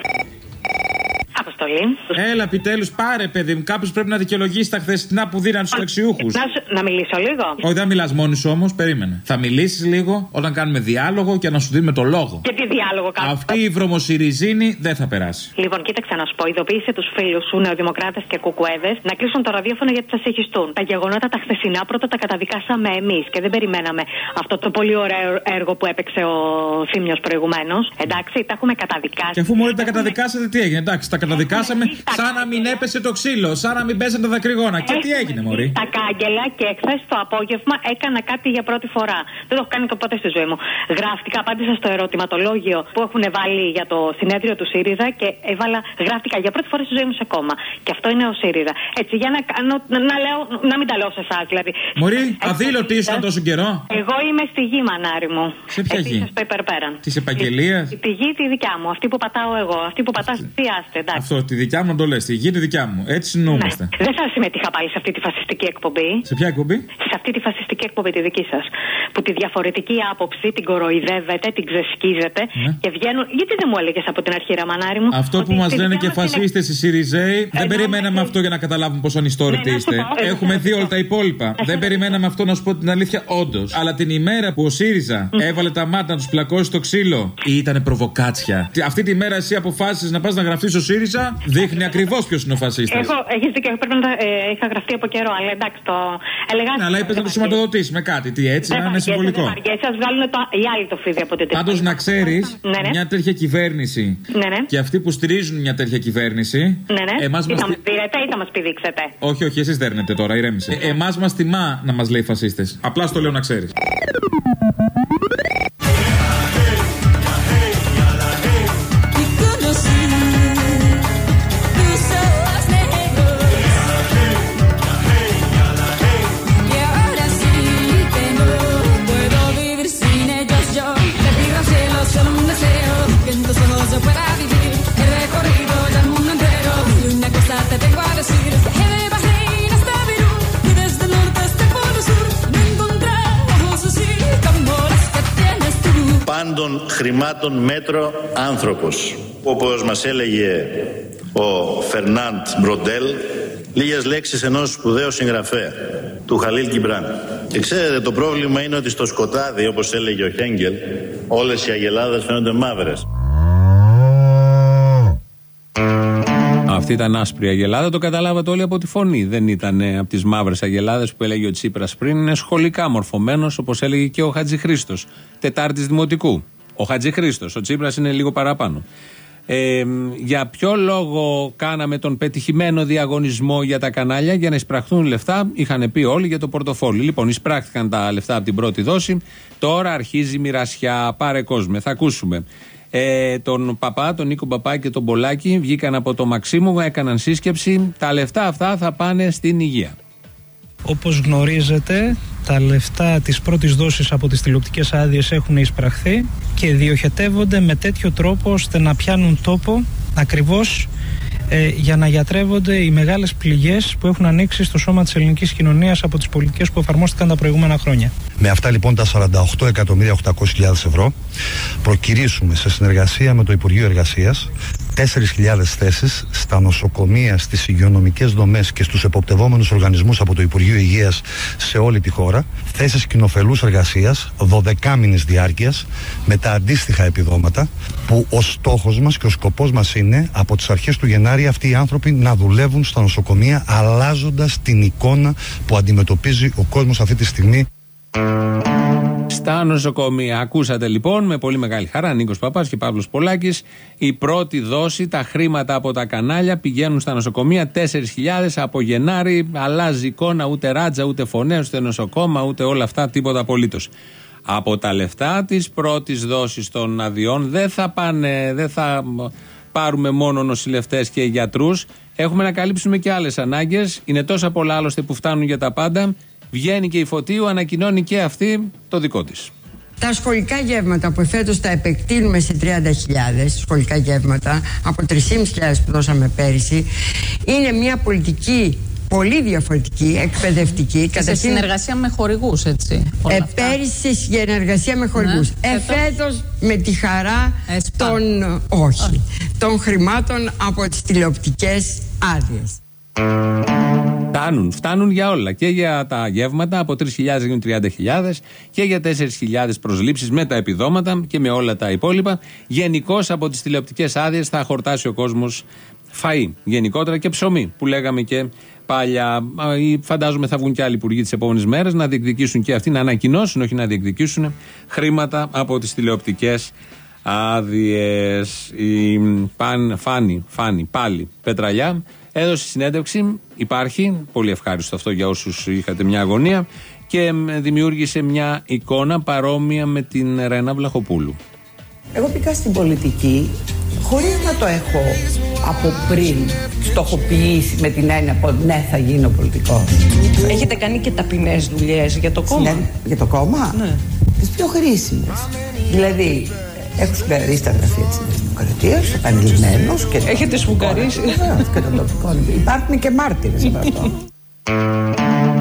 Αποστολή. Έλα, επιτέλους, πάρε, παιδί μου. Κάποιος πρέπει να δικαιολογήσει τα χθεσινά που δίναν στους αξιούχους. Να, σου- να μιλήσω λίγο; Όχι, δεν μιλάς μόνη σου όμως, περίμενε. Θα μιλήσεις λίγο όταν κάνουμε διάλογο και να σου δίνουμε το λόγο. Και τι διάλογο κάνω; Αυτή η βρωμοσυριζίνη δεν θα περάσει. Λοιπόν, κοίταξε να σου πω. Ειδοποίησε τους φίλους σου, νεοδημοκράτες και κουκουέδες, να κλείσουν το ραδιόφωνο γιατί θα συγχυστούν. Τα γεγονότα τα χθεσινά πρώτα τα καταδικάσαμε εμείς και δεν περιμέναμε αυτό το πολύ ωραίο έργο που έπαιξε ο Θήμιος προηγουμένως. Εντάξει, τα έχουμε καταδικάσει. Και αφού μόλις τα καταδικάσατε, τι έγινε; Εντάξει, τα καταδικάσαμε σαν να μην έπεσε το ξύλο, σαν να μην πέσαν τα δακρυγόνα. Και τι έγινε, Μωρή; Τα κάγκελα και εχθέ το απόγευμα έκανα κάτι για πρώτη φορά. Δεν το έχω κάνει ποτέ στη ζωή μου. Γράφτηκα, απάντησα στο ερωτηματολόγιο που έχουν βάλει για το συνέδριο του ΣΥΡΙΖΑ και έβαλα, γράφτηκα για πρώτη φορά στη ζωή μου σε κόμμα. Και αυτό είναι ο ΣΥΡΙΖΑ. Έτσι, για να, κάνω, να, να λέω, να μην τα λέω σε εσάς δηλαδή. Μωρή, αδήλωτη ήσουν τόσο καιρό. Εγώ είμαι στη γη, μανάρι μου. Σε ποια Εσείς γη; είστε υπερπέραν. Της επαγγελίας; Τη, τη γη τη δικιά μου, αυτή που πατάω εγώ. Αυτή που πατάς τι άστε, εντάξει. Αυτό, τη δικιά μου να το λες. Τη γη τη δικιά μου. Έτσι συνεννοούμαστε. Δεν θα συμμετείχα πάλι σε αυτή τη φασιστική εκπομπή. Σε ποια εκπομπή; Σε αυτή τη φασιστική εκπομπή τη δική σας. Που τη διαφορετική άποψη την κοροϊδεύετε, την ξεσκίζετε Ναι. και βγαίνουν. Γιατί δεν μου έλεγες από την αρχή, Ραμανάρι μου. Αυτό που ότι μας στη λένε δικιά και μας την φασίστες οι Σιριζέοι, δεν περιμέναμε αυτό για να καταλάβουμε πόσο ανιστόρητοι Ναι, να σου είστε. πω, εγώ Έχουμε θα δει σου όλα πω. τα υπόλοιπα. Δεν περιμέναμε αυτό να σου πω την αλήθεια, όντως. Αλλά την ημέρα που ο ΣΥΡΙΖΑ έβαλε τα μάτια να τους πλακώσει στο ξύλο, ήταν προβοκάτσια. Τι- Αυτή τη μέρα εσύ αποφάσισες να πας να γραφτεί στο ΣΥΡΙΖΑ, δείχνει ακριβώς ποιος είναι ο φασίστας. Έχω, έχεις δίκιο, πρέπει να τα, ε, είχα γραφτεί από καιρό, αλλά εντάξει το. Έλεγα. Ναι, αλλά είπες να το σηματοδοτήσει με κάτι. Τι έτσι, να είναι συμβολικό. Σα βγάλουν το, οι άλλοι το φίδι από την Πάντως να ξέρεις, Ναι, ναι. μια τέτοια κυβέρνηση Ναι, ναι. και αυτοί που στηρίζουν μια τέτοια κυβέρνηση. Ναι, ναι. Εμάς Τι μας θα μας τη- πήρετε ή θα μας πηδήξετε. Όχι, όχι, εσείς δέρνετε τώρα, ηρέμησε. Ε, Εμάς μας τιμά να μας λέει φασίστες. Απλά στο λέω να ξέρεις. Πάντων χρημάτων μέτρο άνθρωπος. Όπως μας έλεγε ο Φερνάντ Μπροντέλ, λίγες λέξεις ενός σπουδαίου συγγραφέα, του Χαλίλ Κιμπράν. Και ξέρετε, το πρόβλημα είναι ότι στο σκοτάδι, όπως έλεγε ο Χέγγελ, όλες οι αγελάδες φαίνονται μαύρες. Αυτή ήταν άσπρη αγελάδα, το καταλάβατε όλοι από τη φωνή. Δεν ήταν ε, από τις μαύρες αγελάδες που έλεγε ο Τσίπρας πριν. Είναι σχολικά μορφωμένος, όπως έλεγε και ο Χατζη Χρήστο. Τετάρτης Δημοτικού. Ο Χατζη Χρήστο. Ο Τσίπρας είναι λίγο παραπάνω. Ε, για ποιο λόγο κάναμε τον πετυχημένο διαγωνισμό για τα κανάλια, για να εισπραχθούν λεφτά, είχαν πει όλοι για το πορτοφόλι. Λοιπόν, εισπράχθηκαν τα λεφτά από την πρώτη δόση. Τώρα αρχίζει η μοιρασιά. Πάρε κόσμο. Θα ακούσουμε. Ε, τον Παπά, τον Νίκο Παπά και τον Πολάκη βγήκαν από το Μαξίμου, έκαναν σύσκεψη. Τα λεφτά αυτά θα πάνε στην υγεία. Όπως γνωρίζετε, τα λεφτά της πρώτης δόσης από τις τηλεοπτικές άδειες έχουν εισπραχθεί και διοχετεύονται με τέτοιο τρόπο ώστε να πιάνουν τόπο ακριβώς ε, για να γιατρεύονται οι μεγάλες πληγές που έχουν ανοίξει στο σώμα της ελληνικής κοινωνίας από τις πολιτικές που εφαρμόστηκαν τα προηγούμενα χρόνια. Με αυτά λοιπόν τα 48.800.000 ευρώ προκυρήσουμε σε συνεργασία με το Υπουργείο Εργασίας 4.000 θέσεις στα νοσοκομεία, στις υγειονομικές δομές και στους εποπτευόμενους οργανισμούς από το Υπουργείο Υγείας σε όλη τη χώρα, θέσεις κοινοφελούς εργασίας 12 μήνες διάρκειας με τα αντίστοιχα επιδόματα που ο στόχος μας και ο σκοπός μας είναι από τις αρχές του Γενάρη αυτοί οι άνθρωποι να δουλεύουν στα νοσοκομεία αλλάζοντας την εικόνα που αντιμετωπίζει ο κόσμος αυτή τη στιγμή στα νοσοκομεία. Ακούσατε λοιπόν με πολύ μεγάλη χαρά Νίκος Παπάς και Παύλος Πολάκης. Η πρώτη δόση, τα χρήματα από τα κανάλια πηγαίνουν στα νοσοκομεία. 4.000 από Γενάρη. Αλλάζει εικόνα ούτε ράτζα, ούτε φωνές, ούτε νοσοκόμα, ούτε όλα αυτά, τίποτα απολύτως. Από τα λεφτά της πρώτης δόσης των αδειών δεν θα πάνε, δεν θα πάρουμε μόνο νοσηλευτές και γιατρούς. Έχουμε να καλύψουμε και άλλες ανάγκες. Είναι τόσα πολλά άλλωστε που φτάνουν για τα πάντα. Βγαίνει και η Φωτίου, ανακοινώνει και αυτή το δικό της. Τα σχολικά γεύματα που εφέτος τα επεκτείνουμε σε 30.000 σχολικά γεύματα από 3.500 που δώσαμε πέρυσι είναι μια πολιτική πολύ διαφορετική, εκπαιδευτική. Και σε συνεργασία με χορηγούς, έτσι. Ε, πέρυσι σε συνεργασία με χορηγούς. Ναι. Εφέτος με τη χαρά των, όχι, των χρημάτων από τις τηλεοπτικές άδειες. Φτάνουν, φτάνουν για όλα. Και για τα γεύματα από 3.000 γίνουν 30.000 και για 4.000 προσλήψεις με τα επιδόματα και με όλα τα υπόλοιπα. Γενικώς από τις τηλεοπτικές άδειες θα χορτάσει ο κόσμος φαΐ γενικότερα και ψωμί που λέγαμε και παλιά. Φαντάζομαι θα βγουν και άλλοι υπουργοί τις επόμενες μέρες να διεκδικήσουν και αυτοί, να ανακοινώσουν, όχι να διεκδικήσουν χρήματα από τις τηλεοπτικές άδειες. Η Φάνη, Φάνη, πάλι Πετραλιά Έδωσε συνέντευξη, υπάρχει, πολύ ευχάριστο αυτό για όσους είχατε μια αγωνία και δημιούργησε μια εικόνα παρόμοια με την Ρένα Βλαχοπούλου. Εγώ πήγα στην πολιτική χωρίς να το έχω από πριν στοχοποιήσει με την έννοια που ναι θα γίνω πολιτικός. Έχετε κάνει και ταπεινές δουλειές για το κόμμα; Ναι, για το κόμμα; Ναι. Τις πιο χρήσιμες. Δηλαδή, έχω σφουγγαρίσει τα γραφεία της Νέας Δημοκρατίας, επανειλημμένος. Και Έχετε σφουγγαρίσει. Βεβαίως, και των τοπικών. Υπάρχουν και μάρτυρες από αυτό.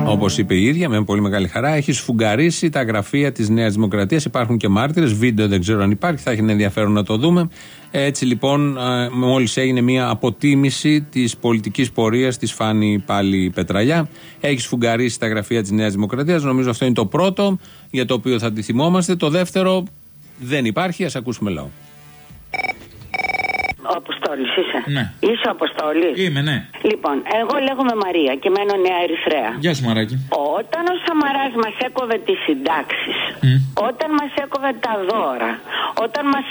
Όπως είπε η ίδια, με πολύ μεγάλη χαρά, έχεις σφουγγαρίσει τα γραφεία της Νέας Δημοκρατίας. Υπάρχουν και μάρτυρες. Βίντεο δεν ξέρω αν υπάρχει, θα έχει ενδιαφέρον να το δούμε. Έτσι λοιπόν, μόλις έγινε μια αποτίμηση της πολιτικής πορείας της Φάνη πάλι Πετραλιά. Έχεις σφουγγαρίσει τα γραφεία της Νέας Δημοκρατίας. Νομίζω αυτό είναι το πρώτο για το οποίο θα τη θυμόμαστε. Το δεύτερο δεν υπάρχει. Α ακούσουμε λαό. Ο Αποστόλης είσαι. Ναι. Είσαι ο Αποστόλης. Είμαι, ναι. Λοιπόν, εγώ λέγομαι Μαρία και μένω Νέα Ερυθρέα. Γεια σου, Μαράκι. Όταν ο Σαμαράς μας έκοβε τις συντάξεις, όταν μας έκοβε τα δώρα, όταν μας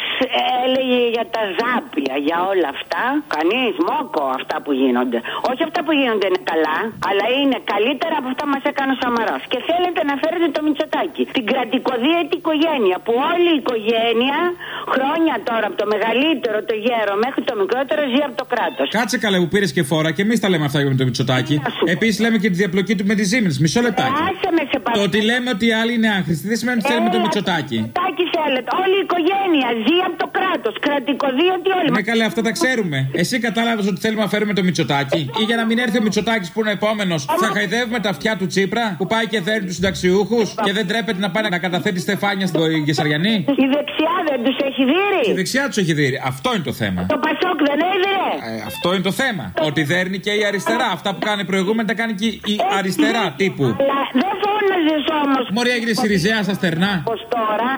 έλεγε για τα ζάπια, για όλα αυτά, κανείς μόκο αυτά που γίνονται. Όχι αυτά που γίνονται είναι καλά, αλλά είναι καλύτερα από αυτά που μας έκανε ο Σαμαράς. Και θέλετε να φέρετε το Μητσοτάκι. Την κρατικοδίαιτη οικογένεια που όλη η οικογένεια χρόνια τώρα από το μεγαλύτερο, το γέρο μέχρι το μικρότερο ζει από το κράτος. Κάτσε καλά που πήρες και φόρα και εμείς τα λέμε αυτά για το Μητσοτάκι. Επίσης λέμε και τη διαπλοκή του με τη Siemens. Μισό λεπτάκι. Άσε με σε Το ότι λέμε ότι οι άλλοι είναι άχρηστοι δεν σημαίνει ότι θέλουμε το Μητσοτάκι. Μητσοτάκι θέλετε. Όλη η οικογένεια ζει από το κράτος. Κρατικοδίαιτη όλοι. Ναι, καλά, αυτά τα ξέρουμε. Εσύ κατάλαβες ότι θέλουμε να φέρουμε το Μητσοτάκι ή για να μην έρθει ο Μητσοτάκι που είναι επόμενος θα χαϊδεύουμε τα αυτιά του Τσίπρα που πάει και δέρνει τους συνταξιούχους και δεν τρέπεται να πάει να καταθέτει στεφάνια στην Γεσαριανή; Η δεξιά δεν τους έχει δει. Η δεξιά τους έχει δει. Αυτό είναι το θέμα. Το Πασόκ δεν έδειρε. Ε, αυτό είναι το θέμα. Ότι δέρνει και η αριστερά. Αυτά που κάνει προηγούμενα τα κάνει και η αριστερά τύπου. Αλλά δεν φώναζες όμως. Μωρή έγινε Σιριζέα στα στερνά. Πώ τώρα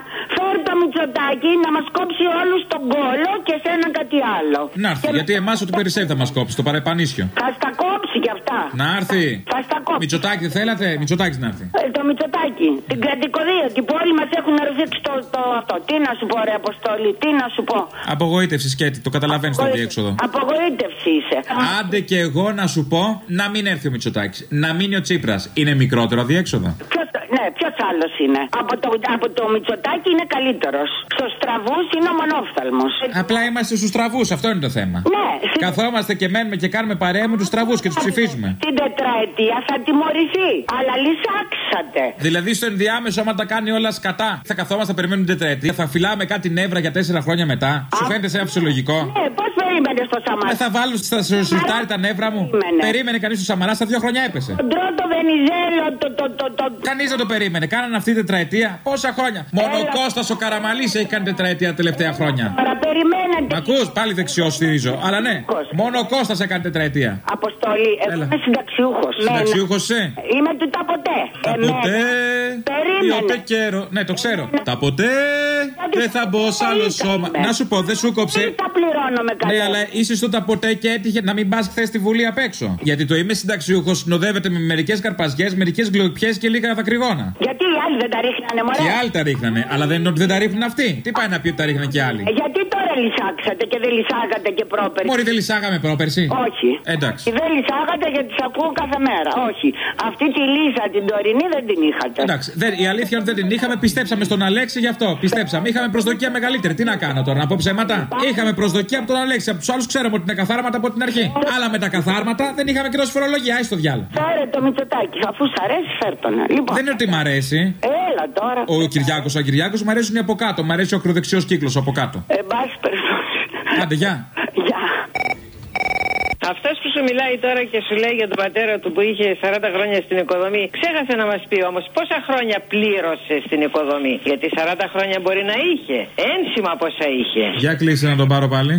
φέρει το Μητσοτάκι να μας κόψει όλους τον κόλο και σε ένα κάτι άλλο. Να έρθει, γιατί εμάς ό,τι περισσεύει θα μας κόψει, το παρεπανίσιο. Θα στα κόψει κι αυτά. Να έρθει. Θα στα κόψει. Μητσοτάκι δεν θέλατε, Μητσοτάκι να έρθει. Ε, το Μητσοτάκι. Την κρατικοδία. Και που όλοι μας έχουν ρίξει το, το αυτό. Τι να σου πω, ρε Αποστόλη, τι να σου πω. Απογοήτευση σκέτη, το καταλαβαίνεις το διέξοδο. Απογοήτευση είσαι. Άντε και εγώ να σου πω να μην έρθει ο Μητσοτάκης. Να μείνει ο Τσίπρας. Είναι μικρότερο αδιέξοδο. Ποιος, ναι, ποιος άλλος είναι; Από το, από το Μητσοτάκι είναι καλύτερος. Στους στραβούς είναι ο μονόφθαλμος. Απλά είμαστε στους τραβού, αυτό είναι το θέμα. Ναι, Καθόμαστε και μένουμε και κάνουμε παρέα με τους τραβού και τους ψηφίζουμε. Την τετραετία θα τιμωρηθεί. Αλλά λυσάξατε. Δηλαδή στο ενδιάμεσο, άμα τα κάνει όλα σκατά, θα καθόμαστε να περιμένουμε την τετραετία. Θα φυλάμε κάτι νεύρα για τέσσερα χρόνια μετά. Σου φαίνεται σε φυσιολογικό; Ναι, πώς περίμενε το Σαμαρά. Δεν θα βάλω στα σιρτάρι τα νεύρα μου. Περίμενε. Περίμενε κανείς του Σαμαρά, στα δύο χρόνια έπεσε. Τον τρώτο Βενιζέλο, το. το, το, το... Κανείς δεν το περίμενε. Κάνανε αυτή η τετραετία. Πόσα χρόνια. Μόνο ο Κώστας ο Καραμαλής έχει κάνει τετραετία τα τελευταία χρόνια. Τώρα περιμένετε. Μ' ακούς, πάλι δεξιός στηρίζω. Αλλά ναι, μόνο ο Κώστας έκανε τετραετία. Αποστολή, εγώ Έλα. είμαι συνταξιούχος. Συνταξιούχος σε. Είμαι του τα ποτέ. Τα ποτέ. Περίμενε. Io te quiero. Ναι, το ξέρω. Τα ποτέ. Δεν θα μπω σε άλλο σώμα. Να σου πω, δεν σου κόψε. Τα πληρώνω με Ναι, καλό. αλλά είσαι στο τα ποτέ και έτυχε να μην πας χθες στη Βουλή απ' έξω. Γιατί το είμαι συνταξιούχος συνοδεύεται με μερικές καρπαζιές, μερικές γλοπιέ και λίγα δακρυγόνα. Γιατί οι άλλοι δεν τα ρίχνανε μωρέ; Και άλλοι τα ρίχνανε, αλλά δεν είναι ότι δεν τα ρίχνουν αυτοί. Τι πάει να πει ότι τα ρίχναν και άλλοι; Ε, Γιατί τώρα λυσάξατε και δεν λυσάγατε και πρόπερση; Μόρι δεν λυσάγαμε πρόπερση. Όχι. Εντάξει. Δεν λυσάγατε γιατί τις ακούω κάθε μέρα. Όχι. Αυτή τη λύσα την τωρινή δεν την είχατε. Εντάξει, δεν, η αλήθεια είναι ότι δεν την είχαμε, πιστέψαμε στον Αλέξη γι' αυτό. Πιστέψαμε. Είχαμε προσδοκία μεγαλύτερη. Τι να κάνω τώρα, να πω ψέματα; Είχαμε προσδοκία από τον Αλέξη. Από τους άλλους ξέραμε ότι είναι καθάρματα από την αρχή. Αλλά με τα καθάρματα δεν είχαμε και δώσει φορολογία. Άι στο διάλογο. Φέρε το Μητσοτάκι. Αφού σ' αρέσει, φέρτονα. Λοιπόν. Δεν είναι ότι μ' αρέσει. Έλα τώρα. Ο Κυριάκος, ο Κυριάκος μου αρέσουν οι από κάτω. Μ' αρέσει ο ακροδεξιός κύκλος από κάτω. Ε, πάση περιπτώσει. Άντε, γεια. Αυτός που σου μιλάει τώρα και σου λέει για τον πατέρα του που είχε 40 χρόνια στην οικοδομή, ξέχασε να μας πει όμως πόσα χρόνια πλήρωσε στην οικοδομή. Γιατί 40 χρόνια μπορεί να είχε. Ένσημα πόσα είχε. Για κλείσει να τον πάρω πάλι.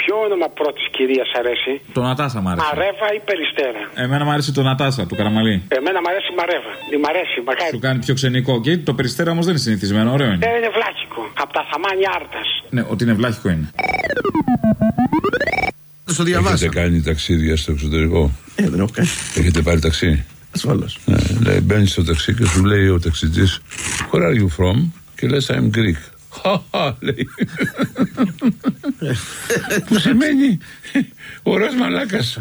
Ποιο όνομα πρώτης κυρίας αρέσει, Το Νατάσα μ' άρεσε. Μαρέβα ή Περιστέρα; Εμένα μ' άρεσε το Νατάσα του Καραμαλή. Εμένα μου αρέσει η Μαρέβα. Η μ' αρέσει, μακάρι. Σου κάνει πιο ξενικό. Και το περιστέρα όμως δεν είναι συνηθισμένο, ωραίο είναι. Δεν είναι βλάχικο. Από τα θαμάνια άρτας. Ναι, ότι είναι βλάχικο είναι. Το Έχετε κάνει ταξίδια στο εξωτερικό; Ε, δεν έχω κάνει. Έχετε πάρει ταξί; Ασφαλώς. Ναι, λέει, μπαίνεις στο ταξί και σου λέει ο ταξιτζής, Where are you from? Και λες, I'm Greek. Χαχα, λέει. Που σημαίνει ωραίος μαλάκας.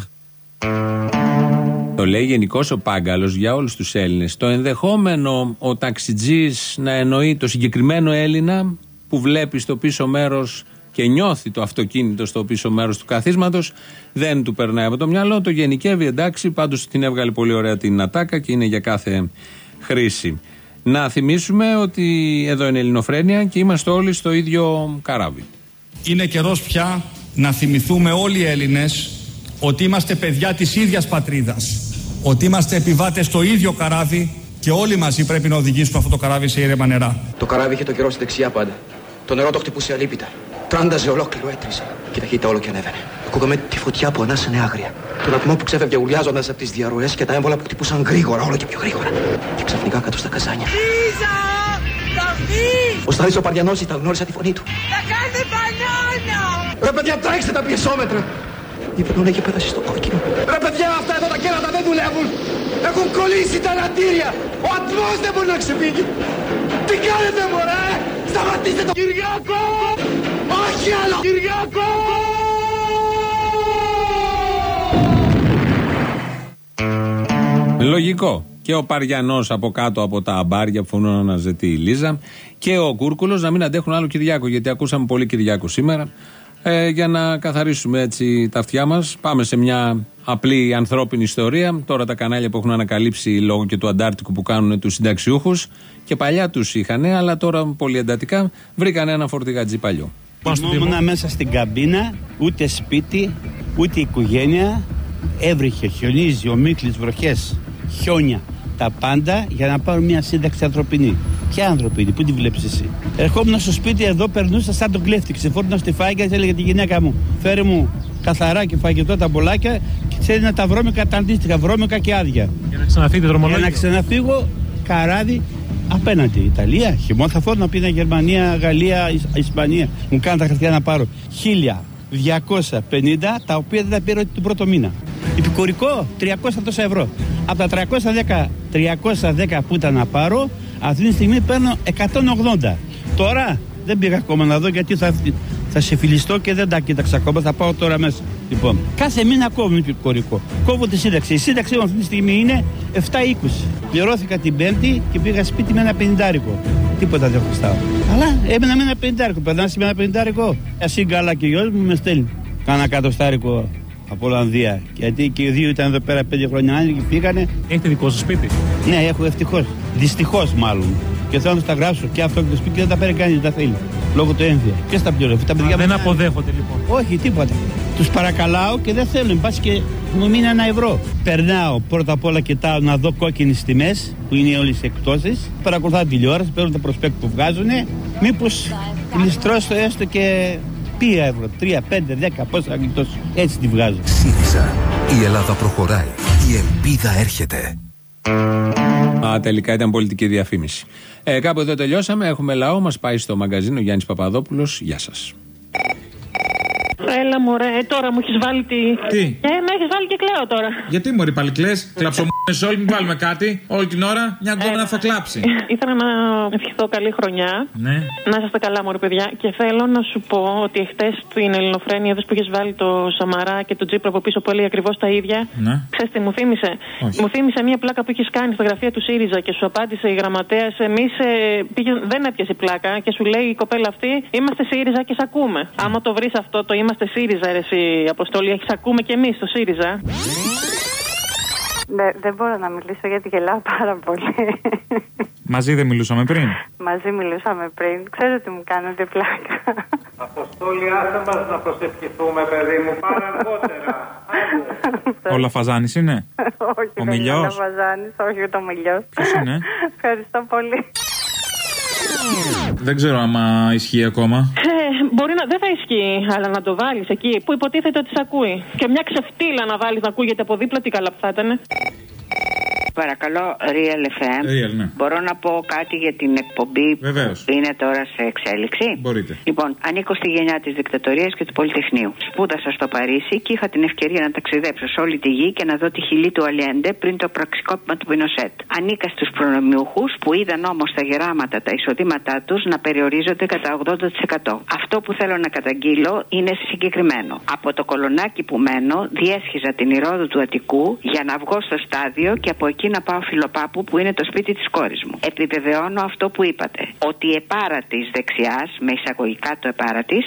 Το λέει γενικώς ο Πάγκαλος για όλους τους Έλληνες. Το ενδεχόμενο ο ταξιτζής να εννοεί το συγκεκριμένο Έλληνα που βλέπει στο πίσω μέρος και νιώθει το αυτοκίνητο στο πίσω μέρος του καθίσματος δεν του περνάει από το μυαλό. Το γενικεύει εντάξει, πάντως την έβγαλε πολύ ωραία την ατάκα και είναι για κάθε χρήση. Να θυμίσουμε ότι εδώ είναι η Ελληνοφρένεια και είμαστε όλοι στο ίδιο καράβι. Είναι καιρός πια να θυμηθούμε όλοι οι Έλληνες ότι είμαστε παιδιά της ίδιας πατρίδας. Ότι είμαστε επιβάτες στο ίδιο καράβι και όλοι μαζί πρέπει να οδηγήσουμε αυτό το καράβι σε ήρεμα νερά. Το καράβι είχε το καιρό στη δεξιά πάντα. Το νερό το χτυπούσε αλίπητα. Τράνταζε ολόκληρο, έτριζε. Και η ταχύτητα όλο και ανέβαινε. Ακούγαμε τη φωτιά που ανάσανε άγρια. Τον ατμό που ξέφευγε ουλιάζοντας από τις διαρροές και τα έμβολα που χτυπούσαν γρήγορα, όλο και πιο γρήγορα. Και ξαφνικά κάτω στα καζάνια. Λίζα! Καφί! Ο Σταρής ο Παριανός ήταν, γνώρισα τη φωνή του. Θα κάνετε μπανάνα! Ρε παιδιά, τρέξτε τα πιεσόμετρα! Η Βερνόνα είχε πέρασει στο κόκκινο. Ρε παιδιά, αυτά εδώ τα κέρατα δεν δουλεύουν! Έχουν κολλήσει τα λατήρια! Ο ατμός δεν μπορεί να ξεφύγει! Τι κάνετε, μωρέ! Σταματήστε το Κυριάκο! Όχι άλλο! Κυριάκο! Λογικό. Και ο Παριανός από κάτω από τα αμπάρια που φωνούν να αναζητεί η Λίζα. Και ο Κούρκουλος να μην αντέχουν άλλο Κυριάκο. Γιατί ακούσαμε πολύ Κυριάκο σήμερα. Ε, για να καθαρίσουμε έτσι τα αυτιά μας, πάμε σε μια απλή ανθρώπινη ιστορία. Τώρα τα κανάλια που έχουν ανακαλύψει λόγω και του Αντάρτικου που κάνουν τους συνταξιούχους. Και παλιά τους είχαν, αλλά τώρα πολύ εντατικά βρήκαν ένα φορτηγατζί παλιό. Ήμουνα μέσα στην καμπίνα, ούτε σπίτι, ούτε οικογένεια. Έβριχε, χιονίζει, ομίχλης, βροχές, χιόνια. Τα πάντα για να πάρω μια σύνταξη ανθρωπινή. Ποια ανθρωπινή, πού τη βλέπεις εσύ; Ερχόμουν στο σπίτι εδώ, περνούσα σαν τον κλέφτη. Ξεφόρτωνα στη φάγια και έλεγε τη γυναίκα μου: Φέρε μου καθαρά και φαγητό τα μπολάκια και ξέρει να τα βρώμικα τα αντίστοιχα, βρώμικα και άδεια. Για να ξαναφύγετε δρομολόγιο. Για να ξαναφύγω καράβι απέναντι Ιταλία, χειμώνα θα φόρνα πήγαινα Γερμανία, Γαλλία, Ισ- Ισπανία. Μου κάνουν τα χαρτιά να πάρω 1250 τα οποία δεν τα πήρα ούτε τον πρώτο μήνα. Επικουρικό 300 τόσα ευρώ. Από τα 310, 310 που ήταν να πάρω, αυτή τη στιγμή παίρνω 180. Τώρα δεν πήγα ακόμα να δω γιατί θα, θα σε φιλιστώ και δεν τα κοίταξα ακόμα. Θα πάω τώρα μέσα. Λοιπόν, κάθε μήνα κόβουν επικουρικό. Κόβω τη σύνταξη. Η σύνταξη μου αυτή τη στιγμή είναι 7,20. Πληρώθηκα την Πέμπτη και πήγα σπίτι με ένα πενιντάρικο. Τίποτα δεν χρωστάω. Αλλά έμενα με ένα πενιντάρικο. Περνάς με ένα πενιντάρικο. Εσύ καλά και ο γιος μου με στέλνει. Κάνα κατοστάρικο από Ολλανδία. Γιατί και οι δύο ήταν εδώ πέρα πέντε χρόνια άνεργοι και πήγανε. Έχετε δικό σας σπίτι; Ναι, έχω ευτυχώς. Δυστυχώς μάλλον. Και θέλω να τους τα γράψω και αυτό και το σπίτι και δεν τα παίρνει κανείς, δεν τα θέλει. Λόγω του ένδυα. Και στα πληρώνω. Τα παιδιά δεν μου- αποδέχονται λοιπόν. όχι, τίποτα. Τους παρακαλάω και δεν θέλουν. Πα και μου μείνει ένα ευρώ. Περνάω πρώτα απ' όλα κοιτάω να δω κόκκινες τιμές που είναι όλες οι εκτόσεις. Παρακολουθάω την τηλεόραση, παίρνω τα προσπέκτη που βγάζουν. Μήπως γλιστρώσω έστω και πία ευρώ. 3, 5, 10, πόσα θα γλιτώσω. Έτσι τη βγάζω. ΣΥΡΙΖΑ. Η Ελλάδα προχωράει. Η ελπίδα έρχεται. Α, τελικά ήταν πολιτική διαφήμιση. Ε, κάπου εδώ τελειώσαμε. Έχουμε λαό. Μας πάει στο μαγκαζίνο Γιάννης Παπαδόπουλος. Γεια σας. Έλα μωρέ, ε, τώρα μου έχεις βάλει τη. Τι; Ε, με έχεις βάλει και κλαίω τώρα. Γιατί μωρή πάλι κλε, κλαψομούνες όλοι, μην βάλουμε κάτι. Όλη την ώρα μια γκόμενα θα κλάψει. Ήθελα να ευχηθώ καλή χρονιά. Ναι. Να είσαστε καλά, μωρέ παιδιά. Και θέλω να σου πω ότι εχθές στην Ελληνοφρένεια, εδώ που είχες βάλει το Σαμαρά και το Τζίπρο από πίσω που έλεγε ακριβώς τα ίδια. Ναι. Ξέρεις τι μου θύμισε; Όχι. Μου θύμισε μια πλάκα που είχες κάνει στα γραφεία του ΣΥΡΙΖΑ και σου απάντησε η γραμματέα. Εμεί δεν έπιασε πλάκα και σου λέει η κοπέλα αυτή είμαστε ΣΥΡΙΖΑ και σε ακούμε. Άμα το βρεις αυτό το είμαστε ΣΥΡΙΖΑ, ρε, εσύ Αποστολή, έχει ακούμε και εμείς το ΣΥΡΙΖΑ. Ναι, δεν μπορώ να μιλήσω γιατί γελάω πάρα πολύ. Μαζί δεν μιλούσαμε πριν. Μαζί μιλούσαμε πριν. Ξέρω ότι μου κάνετε πλάκα. Αποστόλη, άσε μας να προσευχηθούμε, παιδί μου. Πάρε αργότερα. Όλα φαζάνης είναι; όχι, Ο δεν είναι Μιλιός; ο Βαζάνης, όχι ούτε ο Μιλιός. Ποιος είναι; Ευχαριστώ πολύ. Δεν ξέρω άμα ισχύει ακόμα. Ε, μπορεί να. Δεν θα ισχύει, αλλά να το βάλεις εκεί που υποτίθεται ότι σε ακούει. Και μια ξεφτύλα να βάλεις να ακούγεται από δίπλα, τι καλά που θα ήταν. Παρακαλώ, Real FM. Real, ναι. Μπορώ να πω κάτι για την εκπομπή Βεβαίως. που είναι τώρα σε εξέλιξη; Μπορείτε. Λοιπόν, ανήκω στη γενιά της δικτατορίας και του Πολυτεχνείου. Σπούδασα στο Παρίσι και είχα την ευκαιρία να ταξιδέψω σε όλη τη γη και να δω τη χιλή του Αλιέντε πριν το πραξικόπημα του Πινοσέτ. Ανήκα στους προνομιούχους που είδαν όμως τα γεράματα, τα εισοδήματά τους να περιορίζονται κατά 80%. Αυτό που θέλω να καταγγείλω είναι συγκεκριμένο. Από το κολονάκι που μένω, διέσχιζα την ηρόδου του Αττικού για να βγω στο στάδιο και από εκεί να πάω φιλοπάπου που είναι το σπίτι της κόρης μου. Επιβεβαιώνω αυτό που είπατε. Ότι η επάρα τη δεξιάς, με εισαγωγικά το επάρα τη,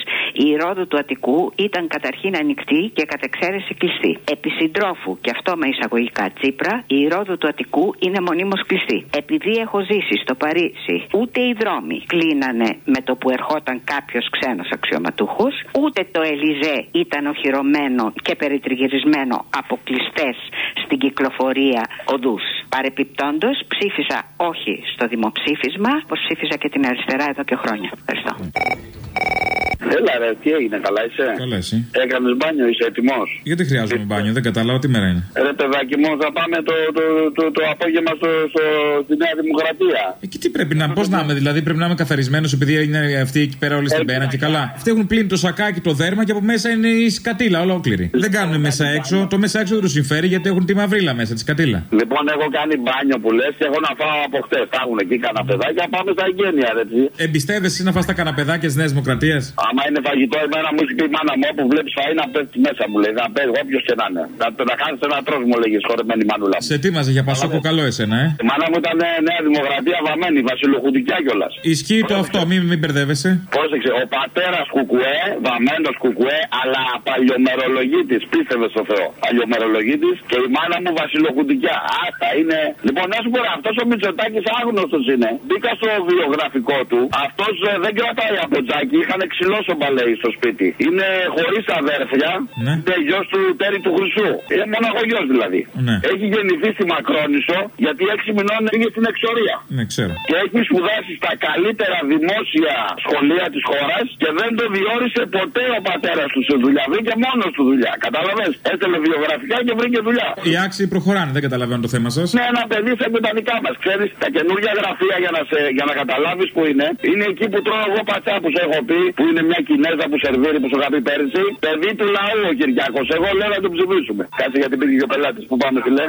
η ηρόδου του Αττικού ήταν καταρχήν ανοιχτή και κατ' εξαίρεση κλειστή. Επί συντρόφου, και αυτό με εισαγωγικά τσίπρα, η ηρόδου του Αττικού είναι μονίμως κλειστή. Επειδή έχω ζήσει στο Παρίσι, ούτε οι δρόμοι κλείνανε με το που ερχόταν κάποιος ξένος αξιωματούχος, ούτε το Ελιζέ ήταν οχυρωμένο και περιτριγυρισμένο από κλειστές στην κυκλοφορία οδούς. Παρεπιπτόντως, ψήφισα όχι στο δημοψήφισμα, όπως ψήφιζα και την αριστερά εδώ και χρόνια. Ευχαριστώ. Έλα ρε, τι έγινε, καλά είσαι; Καλά, εσύ. Έκανες μπάνιο, είσαι έτοιμος; Γιατί χρειάζομαι μπάνιο, δεν κατάλαβα τι μέρα είναι. Ρε παιδάκι μου, θα πάμε το, το, το, το, απόγευμα στο, στο, στη Νέα Δημοκρατία. Εκεί τι πρέπει να, πώς να είμαι, δηλαδή πρέπει να είμαι καθαρισμένος επειδή είναι αυτοί εκεί πέρα όλοι στην πένα και καλά. Αυτοί έχουν πλύνει το σακάκι, το δέρμα και από μέσα είναι η σκατήλα ολόκληρη. Δεν κάνουν μέσα έξω, το μέσα έξω δεν τους συμφέρει γιατί έχουν τη μαυρίλα μέσα, τη σκατήλα. Λοιπόν, έχω κάνει μπάνιο που λες και έχω να φάω από χτες. Θα έχουν εκεί κανένα παιδάκια, πάμε στα εγγένεια, ρε. τσι. Εμπιστεύεσαι να φας τα καναπεδάκια της Νέας Δημοκρατίας; Άμα είναι φαγητό, εμένα μου έχει πει η μάνα μου όπου βλέπεις φαΐ να πέφτει μέσα μου λέει. Να παίζει όποιος και να είναι. Να, να χάσει ένα τρόπο μου λέγε χορεμένη μανούλα. μου. Σε ετοίμαζε για πασόκο καλό εσένα, ε. Η μάνα μου ήταν ε, Νέα Δημοκρατία βαμμένη, βασιλοχουτικιά κιόλας. Ισχύει το αυτό, μην, μην μπερδεύεσαι. Πρόσεξε, ο πατέρας κουκουέ, βαμμένος κουκουέ, αλλά παλιομερολογίτης, πίστευε στο Θεό. Παλιομερολογίτης και η μάνα μου βασιλοκουντικιά. Άστα είναι. Λοιπόν, να σου πω, αυτός ο Μητσοτάκης άγνωστος είναι. Μπήκα στο βιογραφικό του. Αυτός δεν κρατάει από τζάκι, είχαν ξυλώσει ο Μπαλέη στο σπίτι. Είναι χωρίς αδέρφια. Ναι. Είναι γιος του Τέρι του Χρυσού. Είναι μοναχογιό δηλαδή. Ναι. Έχει γεννηθεί στη Μακρόνισο γιατί έξι μηνών πήγε στην εξορία. Ναι, ξέρω. Και έχει σπουδάσει στα καλύτερα δημόσια σχολεία της χώρας και δεν το διόρισε ποτέ ο πατέρας του σε δουλειά. Βρήκε μόνος του δουλειά. Κατάλαβες; Έστελε βιογραφικά και βρήκε δουλειά. Οι άξιοι προχωράνε, δεν καταλαβαίνω το θέμα σας. Ναι, ένα παιδί σαν και τα δικά μας. Ξέρεις, τα καινούργια γραφεία για να, σε, για να καταλάβεις που είναι, είναι εκεί που τρώω εγώ πατσά που σου έχω πει, που είναι μια Κινέζα που σερβίρει που σου είχα πει πέρυσι. Παιδί του λαού ο Κυριάκος. Εγώ λέω να τον ψηφίσουμε. Κάτσε γιατί πήγε και ο πελάτης που πάμε, φιλέ.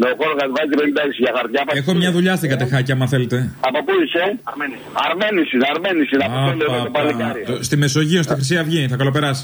Με ο χώρο κατηχάκι 56 για χαρτιά. Έχω μια δουλειά στην κατεχάκια, άμα θέλετε. Από πού είσαι; Αρμένης είναι, Αρμένης είναι. Από πού είναι το παλικάρι. Το- Στη Μεσογείο, στη Χρυσή Αυγή, θα καλοπεράσει.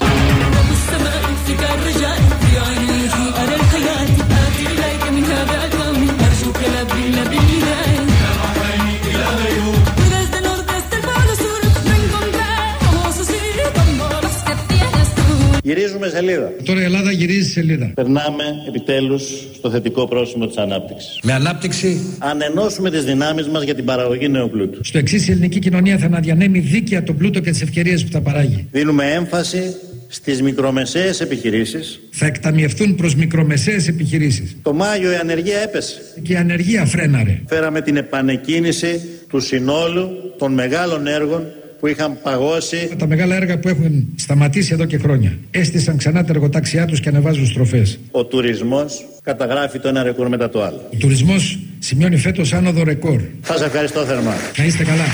Γυρίζουμε σελίδα. Τώρα η Ελλάδα γυρίζει σελίδα. Περνάμε επιτέλους στο θετικό πρόσημο της ανάπτυξης. Με ανάπτυξη. Αν ενώσουμε τις δυνάμεις μας για την παραγωγή νέου πλούτου. Στο εξής, η ελληνική κοινωνία θα αναδιανέμει δίκαια τον πλούτο και τις ευκαιρίες που θα παράγει. Δίνουμε έμφαση στις μικρομεσαίες επιχειρήσεις. Θα εκταμιευθούν προς μικρομεσαίες επιχειρήσεις. Το Μάιο η ανεργία έπεσε. Και η ανεργία φρέναρε. Φέραμε την επανεκκίνηση του συνόλου των μεγάλων έργων που είχαν παγώσει. Τα μεγάλα έργα που έχουν σταματήσει εδώ και χρόνια. Έστησαν ξανά τα εργοτάξιά τους και ανεβάζουν στροφές. Ο τουρισμός καταγράφει το ένα ρεκόρ μετά το άλλο. Ο τουρισμός σημειώνει φέτος άνοδο ρεκόρ. Σας ευχαριστώ θερμά. Να είστε καλά.